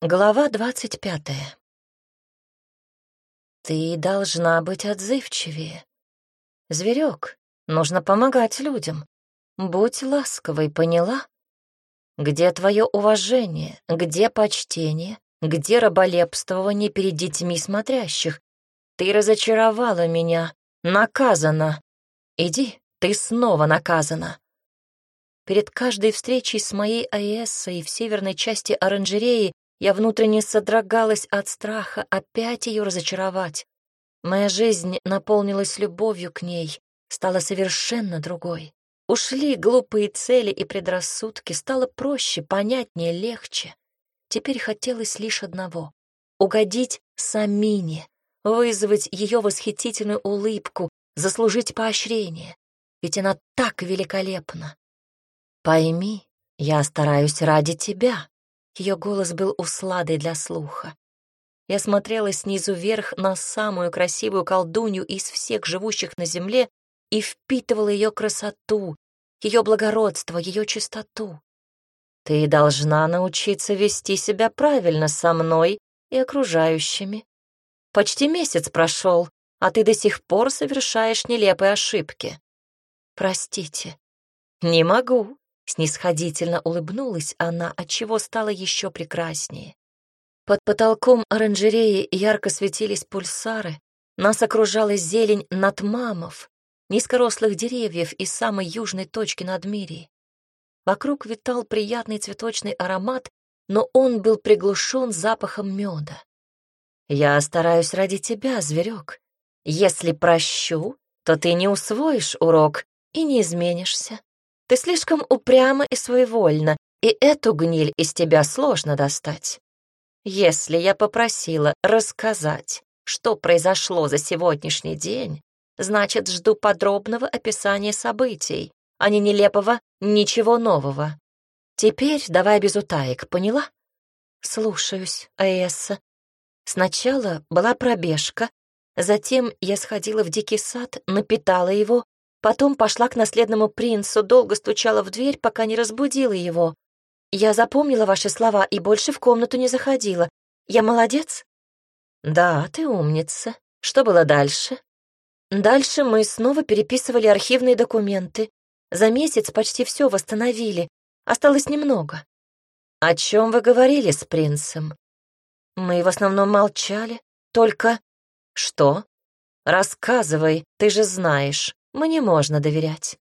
Глава двадцать пятая. Ты должна быть отзывчивее. Зверек, нужно помогать людям. Будь ласковой, поняла? Где твое уважение, где почтение, где раболепствование перед детьми смотрящих? Ты разочаровала меня, наказана. Иди, ты снова наказана. Перед каждой встречей с моей Аэссой в северной части оранжереи я внутренне содрогалась от страха опять ее разочаровать. Моя жизнь наполнилась любовью к ней, стала совершенно другой. Ушли глупые цели и предрассудки, стало проще, понятнее, легче. Теперь хотелось лишь одного — угодить Самине, вызвать ее восхитительную улыбку, заслужить поощрение. Ведь она так великолепна. Пойми, я стараюсь ради тебя, ее голос был усладой для слуха. Я смотрела снизу вверх на самую красивую колдунью из всех живущих на земле и впитывала ее красоту, ее благородство, ее чистоту. Ты должна научиться вести себя правильно со мной и окружающими. Почти месяц прошел, а ты до сих пор совершаешь нелепые ошибки. Простите. Не могу. Снисходительно улыбнулась она, отчего стала еще прекраснее. Под потолком оранжереи ярко светились пульсары, нас окружала зелень натмамов, низкорослых деревьев из самой южной точки Надмирии. Вокруг витал приятный цветочный аромат, но он был приглушен запахом меда. «Я стараюсь ради тебя, зверек. Если прощу, то ты не усвоишь урок и не изменишься. Ты слишком упряма и своевольна, и эту гниль из тебя сложно достать. Если я попросила рассказать, что произошло за сегодняшний день, значит, жду подробного описания событий, а не нелепого «ничего нового». Теперь давай без утаек, поняла? Слушаюсь, Аэсса. Сначала была пробежка, затем я сходила в дикий сад, напитала его, Потом пошла к наследному принцу, долго стучала в дверь, пока не разбудила его. Я запомнила ваши слова и больше в комнату не заходила. Я молодец? Да, ты умница. Что было дальше? Дальше мы снова переписывали архивные документы. За месяц почти все восстановили. Осталось немного. О чем вы говорили с принцем? Мы в основном молчали. Только... Что? Рассказывай, ты же знаешь. Мне можно доверять.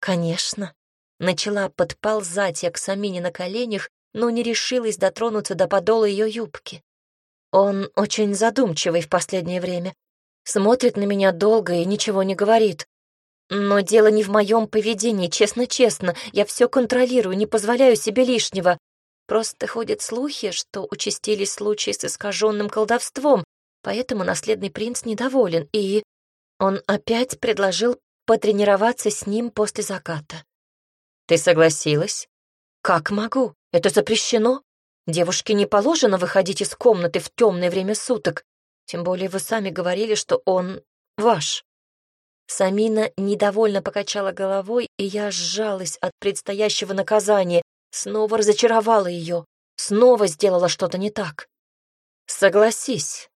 Конечно. Начала подползать я к Самине на коленях, но не решилась дотронуться до подола ее юбки. Он очень задумчивый в последнее время. Смотрит на меня долго и ничего не говорит. Но дело не в моем поведении, честно-честно. Я все контролирую, не позволяю себе лишнего. Просто ходят слухи, что участились случаи с искаженным колдовством, поэтому наследный принц недоволен, и он опять предложил потренироваться с ним после заката. Ты согласилась? Как могу? Это запрещено. Девушке не положено выходить из комнаты в темное время суток. Тем более вы сами говорили, что он ваш. Самина недовольно покачала головой, и я сжалась от предстоящего наказания, снова разочаровала ее, снова сделала что-то не так. Согласись.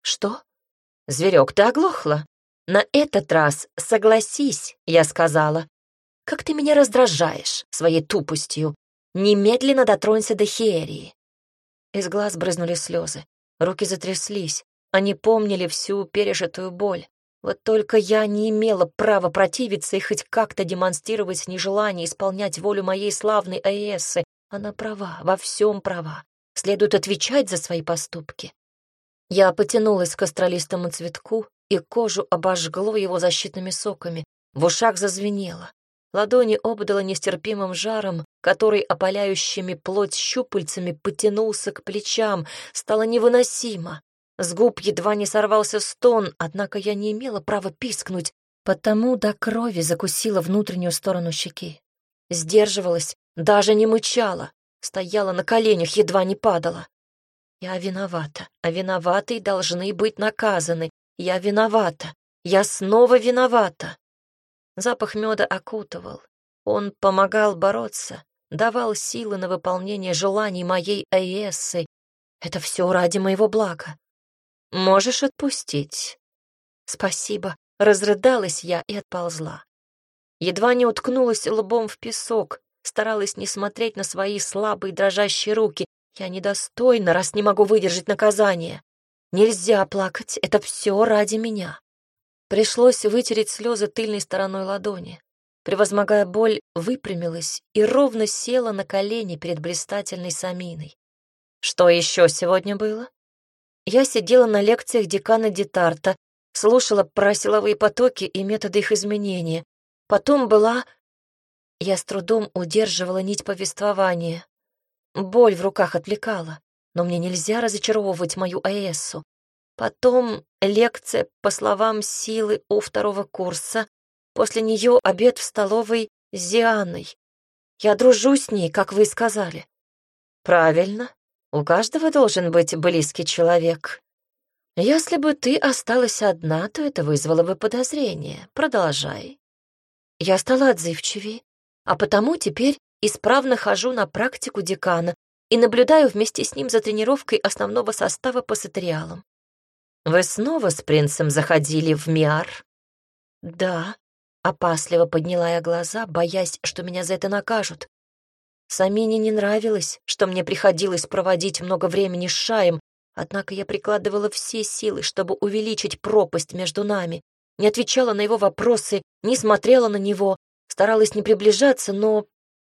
Что? Зверек, ты оглохла? На этот раз согласись, я сказала. Как ты меня раздражаешь своей тупостью. Немедленно дотронься до Херии. Из глаз брызнули слезы, руки затряслись. Они помнили всю пережитую боль. Вот только я не имела права противиться и хоть как-то демонстрировать нежелание исполнять волю моей славной Аэссы. Она права, во всем права. Следует отвечать за свои поступки. Я потянулась к астралистому цветку, и кожу обожгло его защитными соками. В ушах зазвенело. Ладони обдало нестерпимым жаром, который опаляющими плоть щупальцами потянулся к плечам. Стало невыносимо. С губ едва не сорвался стон, однако я не имела права пискнуть, потому до крови закусила внутреннюю сторону щеки. Сдерживалась, даже не мычала, стояла на коленях, едва не падала. Я виновата, а виноватые должны быть наказаны, я виновата. Я снова виновата. Запах меда окутывал. Он помогал бороться, давал силы на выполнение желаний моей Аэссы, Это все ради моего блага. Можешь отпустить. Спасибо. Разрыдалась я и отползла. Едва не уткнулась лбом в песок, старалась не смотреть на свои слабые дрожащие руки. Я недостойна, раз не могу выдержать наказание. Нельзя плакать, это все ради меня. Пришлось вытереть слезы тыльной стороной ладони. Превозмогая боль, выпрямилась и ровно села на колени перед блистательной Саминой. Что еще сегодня было? Я сидела на лекциях декана Детарта, слушала про силовые потоки и методы их изменения. Потом была... Я с трудом удерживала нить повествования. Боль в руках отвлекала, но мне нельзя разочаровывать мою Аэссу. Потом лекция по словам силы у второго курса, после нее обед в столовой с Зианой. Я дружу с ней, как вы и сказали. Правильно, у каждого должен быть близкий человек. Если бы ты осталась одна, то это вызвало бы подозрение. Продолжай. Я стала отзывчивее, а потому теперь исправно хожу на практику декана и наблюдаю вместе с ним за тренировкой основного состава по сатериалам. Вы снова с принцем заходили в Миар? Да, опасливо подняла я глаза, боясь, что меня за это накажут. Самине не нравилось, что мне приходилось проводить много времени с Шаем, однако я прикладывала все силы, чтобы увеличить пропасть между нами, не отвечала на его вопросы, не смотрела на него, старалась не приближаться, но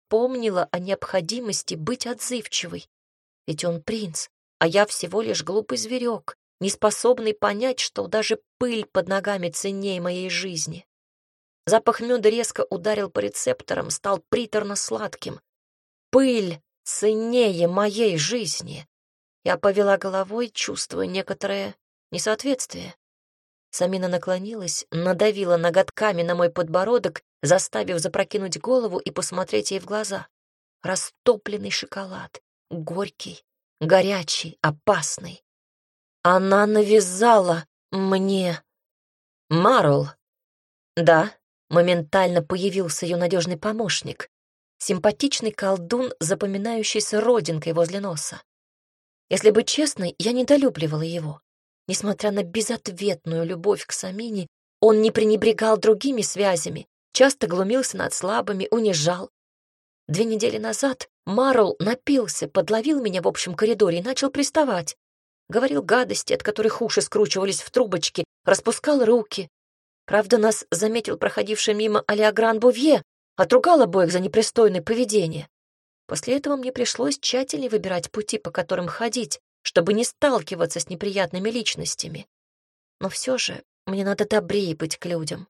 помнила о необходимости быть отзывчивой. Ведь он принц, а я всего лишь глупый зверек, не способный понять, что даже пыль под ногами ценнее моей жизни. Запах меда резко ударил по рецепторам, стал приторно-сладким. Пыль ценнее моей жизни. Я повела головой, чувствуя некоторое несоответствие. Самина наклонилась, надавила ноготками на мой подбородок, заставив запрокинуть голову и посмотреть ей в глаза. Растопленный шоколад, горький, горячий, опасный. Она навязала мне. Марл. Да, моментально появился ее надежный помощник, Симпатичный колдун, запоминающийся родинкой возле носа. Если быть честной, я недолюбливала его. Несмотря на безответную любовь к Самине, он не пренебрегал другими связями, часто глумился над слабыми, унижал. Две недели назад Марл напился, подловил меня в общем коридоре и начал приставать. Говорил гадости, от которых уши скручивались в трубочки, распускал руки. Правда, нас заметил проходивший мимо Алиагран Бувье, отругал обоих за непристойное поведение. После этого мне пришлось тщательнее выбирать пути, по которым ходить, чтобы не сталкиваться с неприятными личностями. Но все же мне надо добрее быть к людям.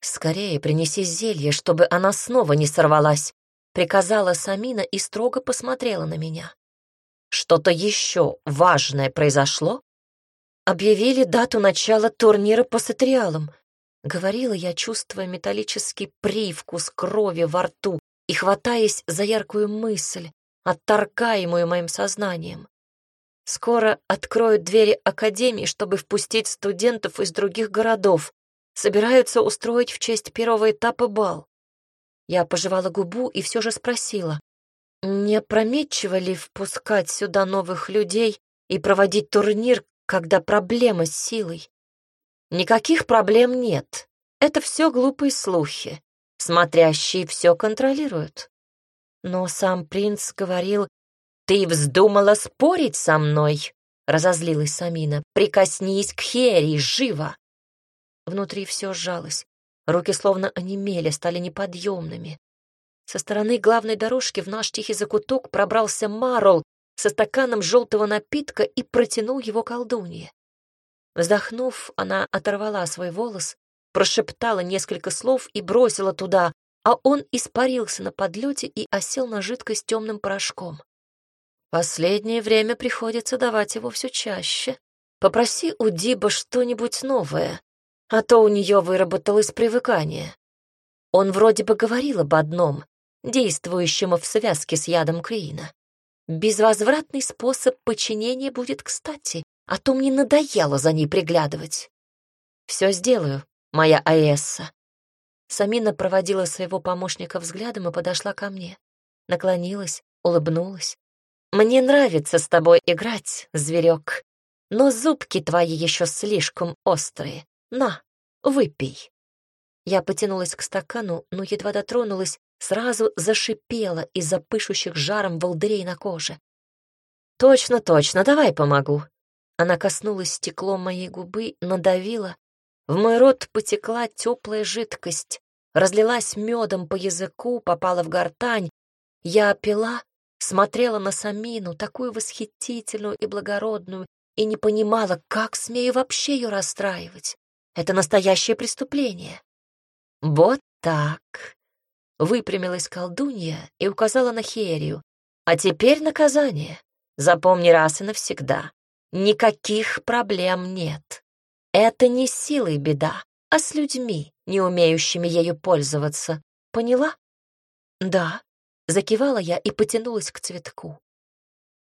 «Скорее принеси зелье, чтобы она снова не сорвалась», — приказала Самина и строго посмотрела на меня. «Что-то еще важное произошло?» Объявили дату начала турнира по сатриалам. Говорила я, чувствуя металлический привкус крови во рту и хватаясь за яркую мысль, отторгаемую моим сознанием. Скоро откроют двери академии, чтобы впустить студентов из других городов. Собираются устроить в честь первого этапа бал. Я пожевала губу и все же спросила, не опрометчиво ли впускать сюда новых людей и проводить турнир, когда проблема с силой? Никаких проблем нет. Это все глупые слухи. Смотрящие все контролируют. Но сам принц говорил, «Ты вздумала спорить со мной?» — разозлилась Самина. «Прикоснись к Херри, живо!» Внутри все сжалось. Руки словно онемели, стали неподъемными. Со стороны главной дорожки в наш тихий закуток пробрался Марл со стаканом желтого напитка и протянул его колдунье. Вздохнув, она оторвала свой волос, прошептала несколько слов и бросила туда, а он испарился на подлете и осел на жидкость темным порошком. Последнее время приходится давать его все чаще. Попроси у Диба что-нибудь новое, а то у нее выработалось привыкание. Он вроде бы говорил об одном, действующем в связке с ядом Крина. Безвозвратный способ подчинения будет кстати, а то мне надоело за ней приглядывать. Все сделаю, моя Аэсса. Самина проводила своего помощника взглядом и подошла ко мне. Наклонилась, улыбнулась. Мне нравится с тобой играть, зверек, но зубки твои еще слишком острые. На, выпей». Я потянулась к стакану, но едва дотронулась, сразу зашипела из-за пышущих жаром волдырей на коже. «Точно, точно, давай помогу». Она коснулась стеклом моей губы, надавила. В мой рот потекла теплая жидкость, разлилась медом по языку, попала в гортань. Я опила, смотрела на Самину, такую восхитительную и благородную, и не понимала, как смею вообще ее расстраивать. Это настоящее преступление. «Вот так!» — выпрямилась колдунья и указала на Херию. «А теперь наказание. Запомни раз и навсегда. Никаких проблем нет. Это не силой беда, а с людьми, не умеющими ею пользоваться. Поняла?» «Да», — закивала я и потянулась к цветку.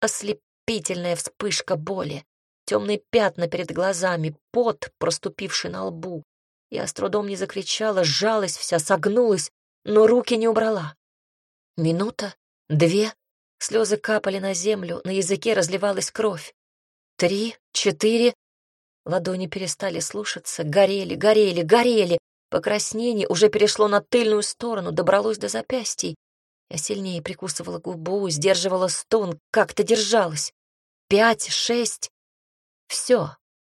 Ослепительная вспышка боли, темные пятна перед глазами, пот, проступивший на лбу. Я с трудом не закричала, сжалась вся, согнулась, но руки не убрала. Минута, две, слезы капали на землю, на языке разливалась кровь. Три, четыре. Ладони перестали слушаться, горели, горели, горели. Покраснение уже перешло на тыльную сторону, добралось до запястий. Я сильнее прикусывала губу, сдерживала стон, как-то держалась. Пять, шесть. Все.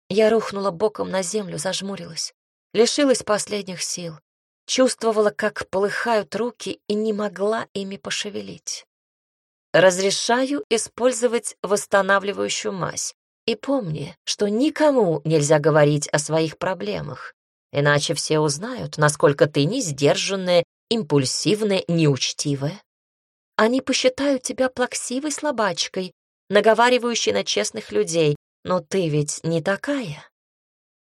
Я рухнула боком на землю, зажмурилась лишилась последних сил, чувствовала, как полыхают руки и не могла ими пошевелить. Разрешаю использовать восстанавливающую мазь. И помни, что никому нельзя говорить о своих проблемах, иначе все узнают, насколько ты несдержанная, импульсивная, неучтивая. Они посчитают тебя плаксивой слабачкой, наговаривающей на честных людей, но ты ведь не такая.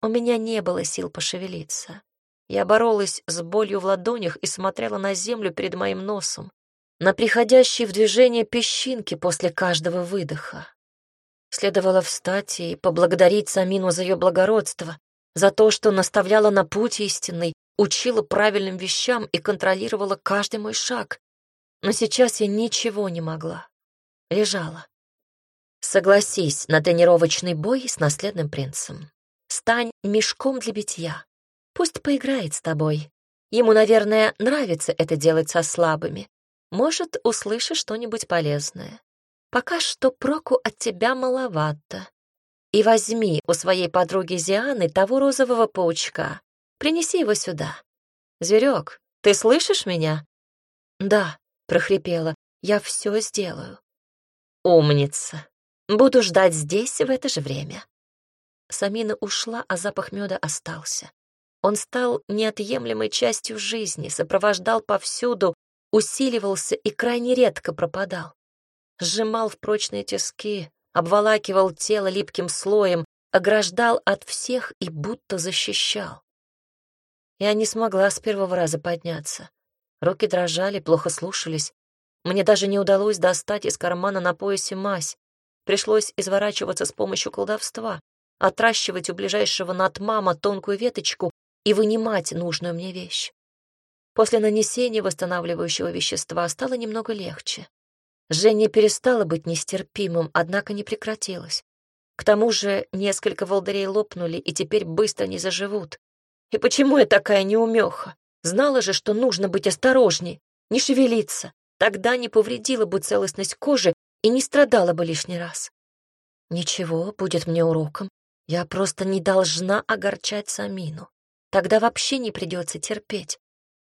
У меня не было сил пошевелиться. Я боролась с болью в ладонях и смотрела на землю перед моим носом, на приходящие в движение песчинки после каждого выдоха. Следовало встать и поблагодарить Самину за ее благородство, за то, что наставляла на путь истинный, учила правильным вещам и контролировала каждый мой шаг. Но сейчас я ничего не могла. Лежала. Согласись на тренировочный бой с наследным принцем. Стань мешком для битья. Пусть поиграет с тобой. Ему, наверное, нравится это делать со слабыми. Может, услышишь что-нибудь полезное. Пока что проку от тебя маловато. И возьми у своей подруги Зианы того розового паучка. Принеси его сюда. Зверек, ты слышишь меня? Да, прохрипела. Я все сделаю. Умница. Буду ждать здесь в это же время. Самина ушла, а запах меда остался. Он стал неотъемлемой частью жизни, сопровождал повсюду, усиливался и крайне редко пропадал. Сжимал в прочные тиски, обволакивал тело липким слоем, ограждал от всех и будто защищал. Я не смогла с первого раза подняться. Руки дрожали, плохо слушались. Мне даже не удалось достать из кармана на поясе мазь. Пришлось изворачиваться с помощью колдовства отращивать у ближайшего натмама тонкую веточку и вынимать нужную мне вещь. После нанесения восстанавливающего вещества стало немного легче. Женя перестала быть нестерпимым, однако не прекратилась. К тому же несколько волдырей лопнули и теперь быстро не заживут. И почему я такая неумеха? Знала же, что нужно быть осторожней, не шевелиться. Тогда не повредила бы целостность кожи и не страдала бы лишний раз. Ничего, будет мне уроком. Я просто не должна огорчать Самину. Тогда вообще не придется терпеть.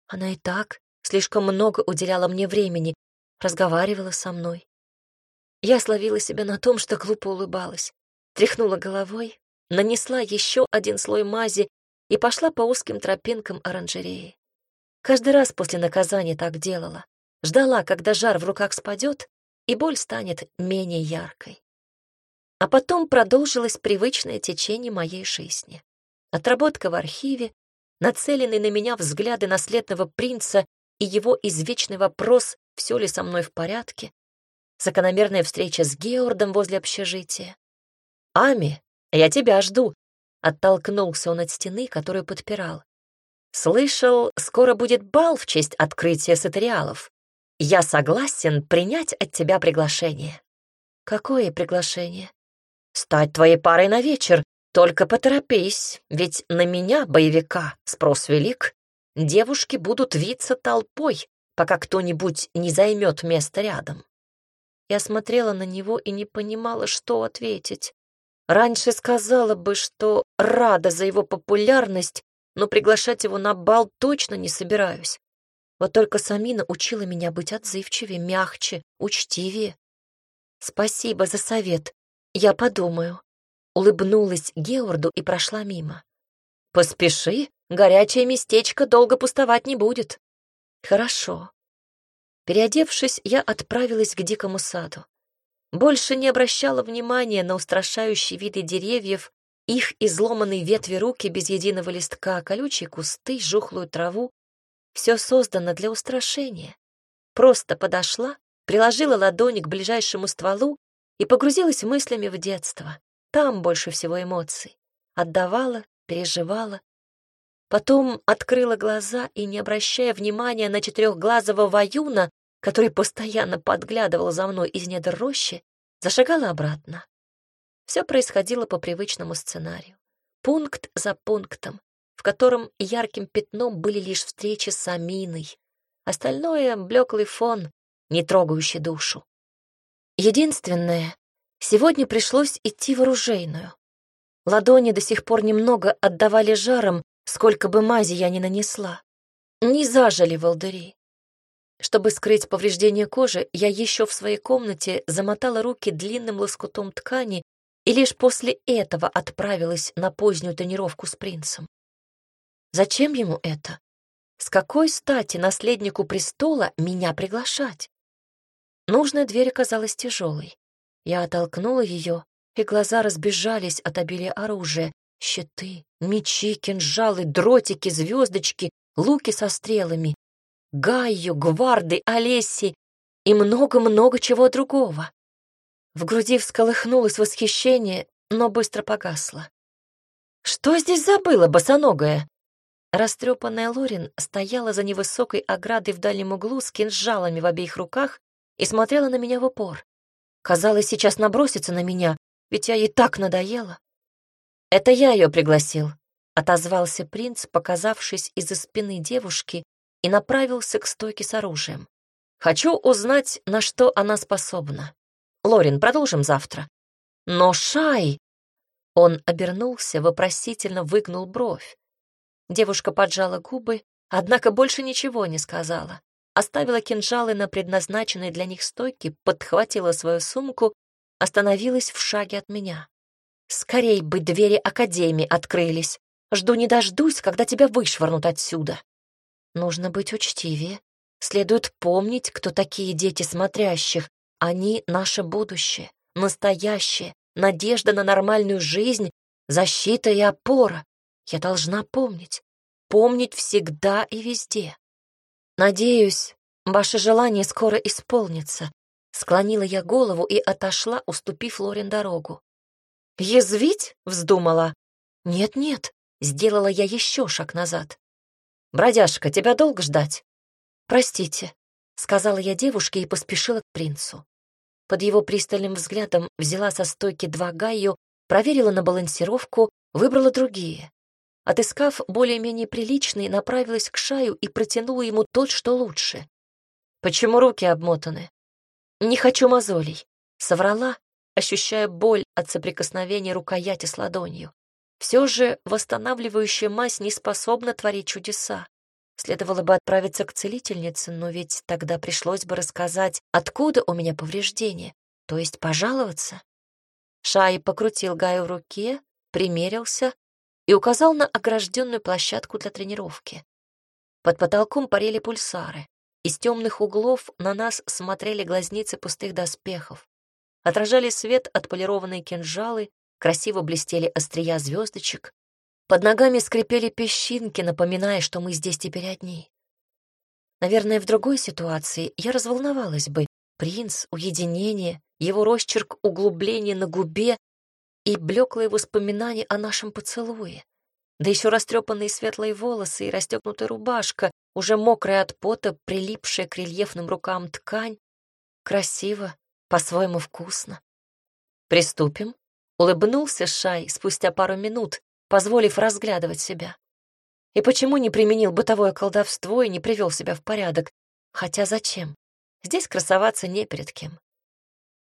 Она и так слишком много уделяла мне времени, разговаривала со мной. Я словила себя на том, что глупо улыбалась, тряхнула головой, нанесла еще один слой мази и пошла по узким тропинкам оранжереи. Каждый раз после наказания так делала. Ждала, когда жар в руках спадет, и боль станет менее яркой. А потом продолжилось привычное течение моей жизни. Отработка в архиве, нацеленные на меня взгляды наследного принца и его извечный вопрос, все ли со мной в порядке, закономерная встреча с Геордом возле общежития. «Ами, я тебя жду», — оттолкнулся он от стены, которую подпирал. «Слышал, скоро будет бал в честь открытия сатериалов. Я согласен принять от тебя приглашение». Какое приглашение? Стать твоей парой на вечер. Только поторопись, ведь на меня, боевика, спрос велик. Девушки будут виться толпой, пока кто-нибудь не займет место рядом. Я смотрела на него и не понимала, что ответить. Раньше сказала бы, что рада за его популярность, но приглашать его на бал точно не собираюсь. Вот только Самина учила меня быть отзывчивее, мягче, учтивее. Спасибо за совет. Я подумаю. Улыбнулась Георду и прошла мимо. Поспеши, горячее местечко долго пустовать не будет. Хорошо. Переодевшись, я отправилась к дикому саду. Больше не обращала внимания на устрашающие виды деревьев, их изломанные ветви руки без единого листка, колючие кусты, жухлую траву. Все создано для устрашения. Просто подошла, приложила ладони к ближайшему стволу и погрузилась мыслями в детство. Там больше всего эмоций. Отдавала, переживала. Потом открыла глаза и, не обращая внимания на четырехглазого воюна, который постоянно подглядывал за мной из недр рощи, зашагала обратно. Все происходило по привычному сценарию. Пункт за пунктом, в котором ярким пятном были лишь встречи с Аминой. Остальное — блеклый фон, не трогающий душу. Единственное, сегодня пришлось идти в оружейную. Ладони до сих пор немного отдавали жаром, сколько бы мази я ни нанесла. Не зажили волдыри. Чтобы скрыть повреждение кожи, я еще в своей комнате замотала руки длинным лоскутом ткани и лишь после этого отправилась на позднюю тренировку с принцем. Зачем ему это? С какой стати наследнику престола меня приглашать? Нужная дверь оказалась тяжелой. Я оттолкнула ее, и глаза разбежались от обилия оружия. Щиты, мечи, кинжалы, дротики, звездочки, луки со стрелами, Гайю, Гварды, Олеси и много-много чего другого. В груди всколыхнулось восхищение, но быстро погасло. «Что здесь забыла, босоногая?» Растрепанная Лорин стояла за невысокой оградой в дальнем углу с кинжалами в обеих руках и смотрела на меня в упор. Казалось, сейчас набросится на меня, ведь я ей так надоела. «Это я ее пригласил», — отозвался принц, показавшись из-за спины девушки, и направился к стойке с оружием. «Хочу узнать, на что она способна. Лорин, продолжим завтра». «Но Шай...» Он обернулся, вопросительно выгнул бровь. Девушка поджала губы, однако больше ничего не сказала оставила кинжалы на предназначенной для них стойке, подхватила свою сумку, остановилась в шаге от меня. «Скорей бы двери Академии открылись. Жду не дождусь, когда тебя вышвырнут отсюда». Нужно быть учтивее. Следует помнить, кто такие дети смотрящих. Они — наше будущее, настоящее, надежда на нормальную жизнь, защита и опора. Я должна помнить. Помнить всегда и везде. «Надеюсь, ваше желание скоро исполнится», — склонила я голову и отошла, уступив Лорен дорогу. «Язвить?» — вздумала. «Нет-нет», — сделала я еще шаг назад. «Бродяжка, тебя долго ждать?» «Простите», — сказала я девушке и поспешила к принцу. Под его пристальным взглядом взяла со стойки два гайю, проверила на балансировку, выбрала другие. Отыскав более-менее приличный, направилась к шаю и протянула ему тот, что лучше. «Почему руки обмотаны?» «Не хочу мозолей», — соврала, ощущая боль от соприкосновения рукояти с ладонью. Все же восстанавливающая мазь не способна творить чудеса. Следовало бы отправиться к целительнице, но ведь тогда пришлось бы рассказать, откуда у меня повреждение, то есть пожаловаться. Шай покрутил Гаю в руке, примерился и указал на огражденную площадку для тренировки. Под потолком парили пульсары. Из темных углов на нас смотрели глазницы пустых доспехов. Отражали свет отполированные кинжалы, красиво блестели острия звездочек. Под ногами скрипели песчинки, напоминая, что мы здесь теперь одни. Наверное, в другой ситуации я разволновалась бы. Принц, уединение, его росчерк углубления на губе и блеклые воспоминания о нашем поцелуе. Да еще растрепанные светлые волосы и расстегнутая рубашка, уже мокрая от пота, прилипшая к рельефным рукам ткань. Красиво, по-своему вкусно. Приступим. Улыбнулся Шай спустя пару минут, позволив разглядывать себя. И почему не применил бытовое колдовство и не привел себя в порядок? Хотя зачем? Здесь красоваться не перед кем.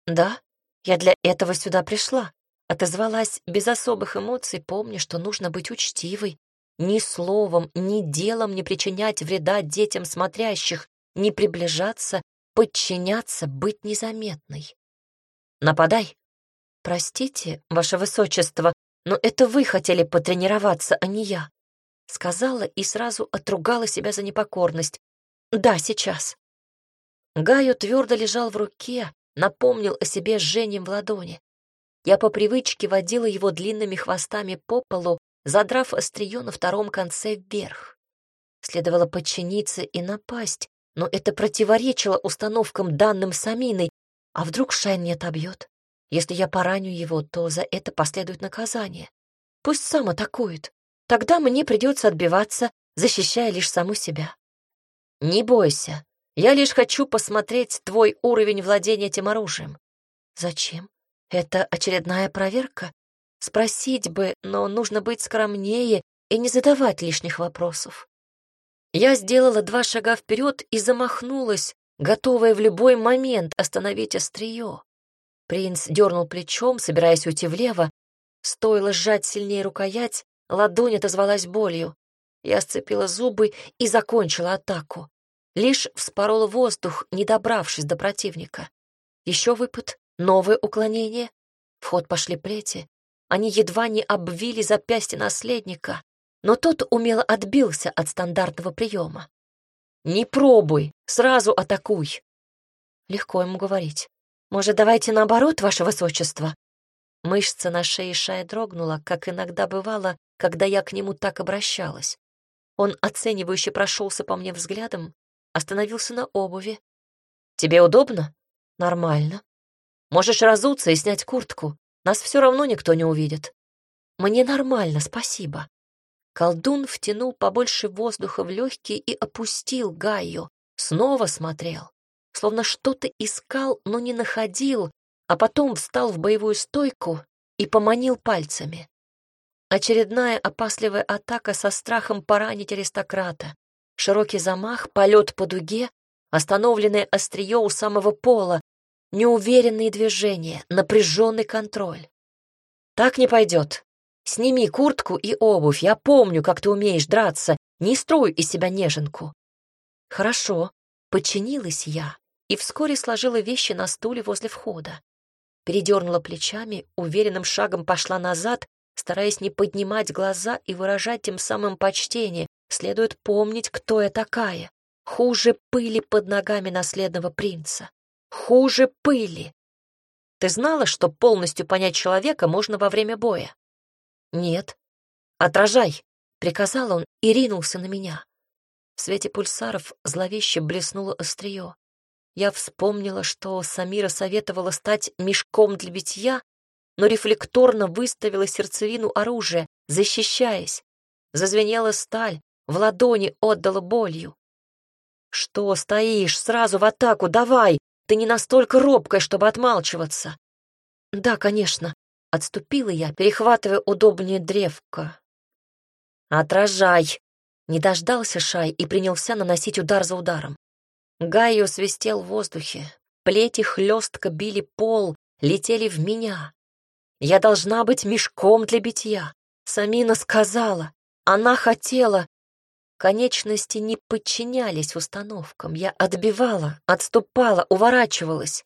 Да, я для этого сюда пришла. Отозвалась без особых эмоций, помня, что нужно быть учтивой, ни словом, ни делом не причинять вреда детям смотрящих, не приближаться, подчиняться, быть незаметной. Нападай. Простите, ваше высочество, но это вы хотели потренироваться, а не я. Сказала и сразу отругала себя за непокорность. Да, сейчас. Гаю твердо лежал в руке, напомнил о себе жжением в ладони. Я по привычке водила его длинными хвостами по полу, задрав острие на втором конце вверх. Следовало подчиниться и напасть, но это противоречило установкам, данным Саминой. А вдруг Шайн не отобьет? Если я пораню его, то за это последует наказание. Пусть сам атакует. Тогда мне придется отбиваться, защищая лишь саму себя. Не бойся. Я лишь хочу посмотреть твой уровень владения этим оружием. Зачем? Это очередная проверка? Спросить бы, но нужно быть скромнее и не задавать лишних вопросов. Я сделала два шага вперед и замахнулась, готовая в любой момент остановить острие. Принц дернул плечом, собираясь уйти влево. Стоило сжать сильнее рукоять, ладонь отозвалась болью. Я сцепила зубы и закончила атаку. Лишь вспорола воздух, не добравшись до противника. Еще выпад, новое уклонение. В ход пошли плети. Они едва не обвили запястье наследника, но тот умело отбился от стандартного приема. «Не пробуй, сразу атакуй!» Легко ему говорить. «Может, давайте наоборот, ваше высочество?» Мышца на шее Шая дрогнула, как иногда бывало, когда я к нему так обращалась. Он оценивающе прошелся по мне взглядом, остановился на обуви. «Тебе удобно?» «Нормально. Можешь разуться и снять куртку. Нас все равно никто не увидит. Мне нормально, спасибо. Колдун втянул побольше воздуха в легкие и опустил Гайю. Снова смотрел, словно что-то искал, но не находил, а потом встал в боевую стойку и поманил пальцами. Очередная опасливая атака со страхом поранить аристократа. Широкий замах, полет по дуге, остановленное острие у самого пола, Неуверенные движения, напряженный контроль. Так не пойдет. Сними куртку и обувь. Я помню, как ты умеешь драться. Не строй из себя неженку. Хорошо. Подчинилась я и вскоре сложила вещи на стуле возле входа. Передернула плечами, уверенным шагом пошла назад, стараясь не поднимать глаза и выражать тем самым почтение. Следует помнить, кто я такая. Хуже пыли под ногами наследного принца. Хуже пыли. Ты знала, что полностью понять человека можно во время боя? Нет. Отражай, приказал он и ринулся на меня. В свете пульсаров зловеще блеснуло острие. Я вспомнила, что Самира советовала стать мешком для битья, но рефлекторно выставила сердцевину оружия, защищаясь. Зазвенела сталь, в ладони отдала болью. «Что стоишь? Сразу в атаку, давай!» Ты не настолько робкая, чтобы отмалчиваться. Да, конечно. Отступила я, перехватывая удобнее древко. Отражай. Не дождался Шай и принялся наносить удар за ударом. Гайо свистел в воздухе. Плети хлестко били пол, летели в меня. Я должна быть мешком для битья. Самина сказала. Она хотела. Конечности не подчинялись установкам. Я отбивала, отступала, уворачивалась.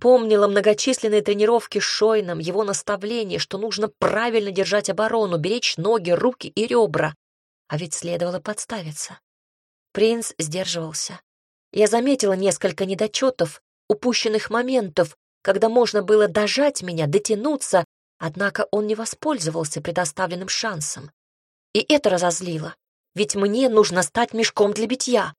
Помнила многочисленные тренировки с Шойном, его наставление, что нужно правильно держать оборону, беречь ноги, руки и ребра. А ведь следовало подставиться. Принц сдерживался. Я заметила несколько недочетов, упущенных моментов, когда можно было дожать меня, дотянуться, однако он не воспользовался предоставленным шансом. И это разозлило ведь мне нужно стать мешком для битья.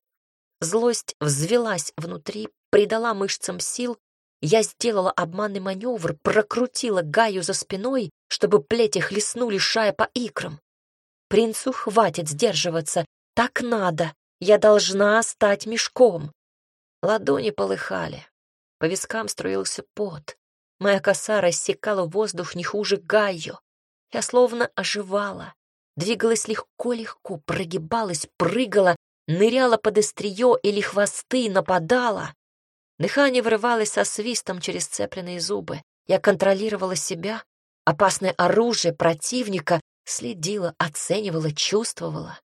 Злость взвелась внутри, придала мышцам сил. Я сделала обманный маневр, прокрутила Гаю за спиной, чтобы плети хлестнули шая по икрам. Принцу хватит сдерживаться. Так надо. Я должна стать мешком. Ладони полыхали. По вискам струился пот. Моя коса рассекала воздух не хуже Гайо. Я словно оживала, двигалась легко-легко, прогибалась, прыгала, ныряла под острие или хвосты, нападала. Дыхание вырывалось со свистом через цепленные зубы. Я контролировала себя, опасное оружие противника следила, оценивала, чувствовала.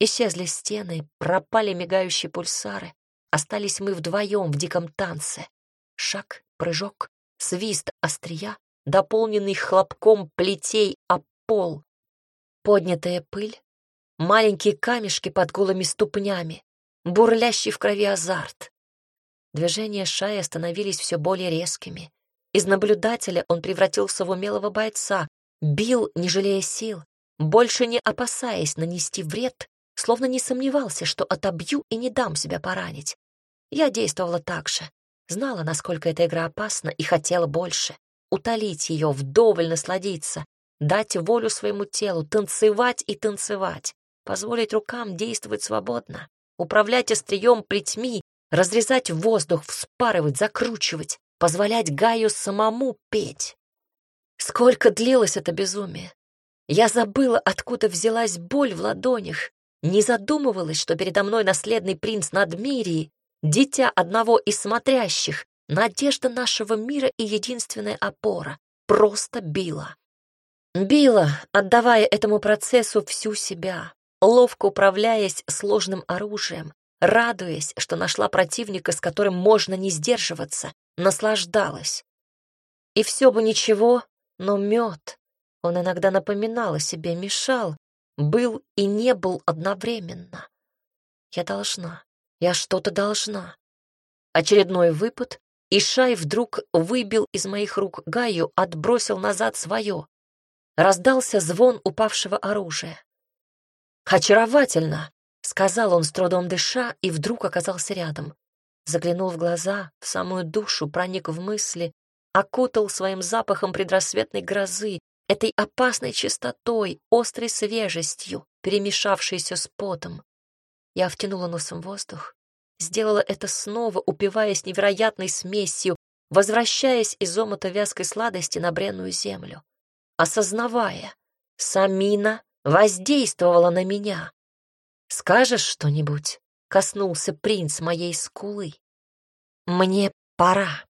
Исчезли стены, пропали мигающие пульсары. Остались мы вдвоем в диком танце. Шаг, прыжок, свист острия, дополненный хлопком плетей о пол. Поднятая пыль, маленькие камешки под голыми ступнями, бурлящий в крови азарт. Движения Шая становились все более резкими. Из наблюдателя он превратился в умелого бойца, бил, не жалея сил, больше не опасаясь нанести вред, словно не сомневался, что отобью и не дам себя поранить. Я действовала так же, знала, насколько эта игра опасна, и хотела больше. Утолить ее, вдоволь насладиться, дать волю своему телу, танцевать и танцевать, позволить рукам действовать свободно, управлять острием плетьми, разрезать воздух, вспарывать, закручивать, позволять Гаю самому петь. Сколько длилось это безумие? Я забыла, откуда взялась боль в ладонях, не задумывалась, что передо мной наследный принц Надмирии, дитя одного из смотрящих, надежда нашего мира и единственная опора, просто била. Била, отдавая этому процессу всю себя, ловко управляясь сложным оружием, радуясь, что нашла противника, с которым можно не сдерживаться, наслаждалась. И все бы ничего, но мед, он иногда напоминал о себе, мешал, был и не был одновременно. Я должна, я что-то должна. Очередной выпад, и Шай вдруг выбил из моих рук Гаю, отбросил назад свое. Раздался звон упавшего оружия. «Очаровательно!» — сказал он с трудом дыша, и вдруг оказался рядом. Заглянул в глаза, в самую душу, проник в мысли, окутал своим запахом предрассветной грозы, этой опасной чистотой, острой свежестью, перемешавшейся с потом. Я втянула носом воздух, сделала это снова, упиваясь невероятной смесью, возвращаясь из омута вязкой сладости на бренную землю, осознавая, Самина воздействовала на меня. «Скажешь что-нибудь?» — коснулся принц моей скулы. «Мне пора».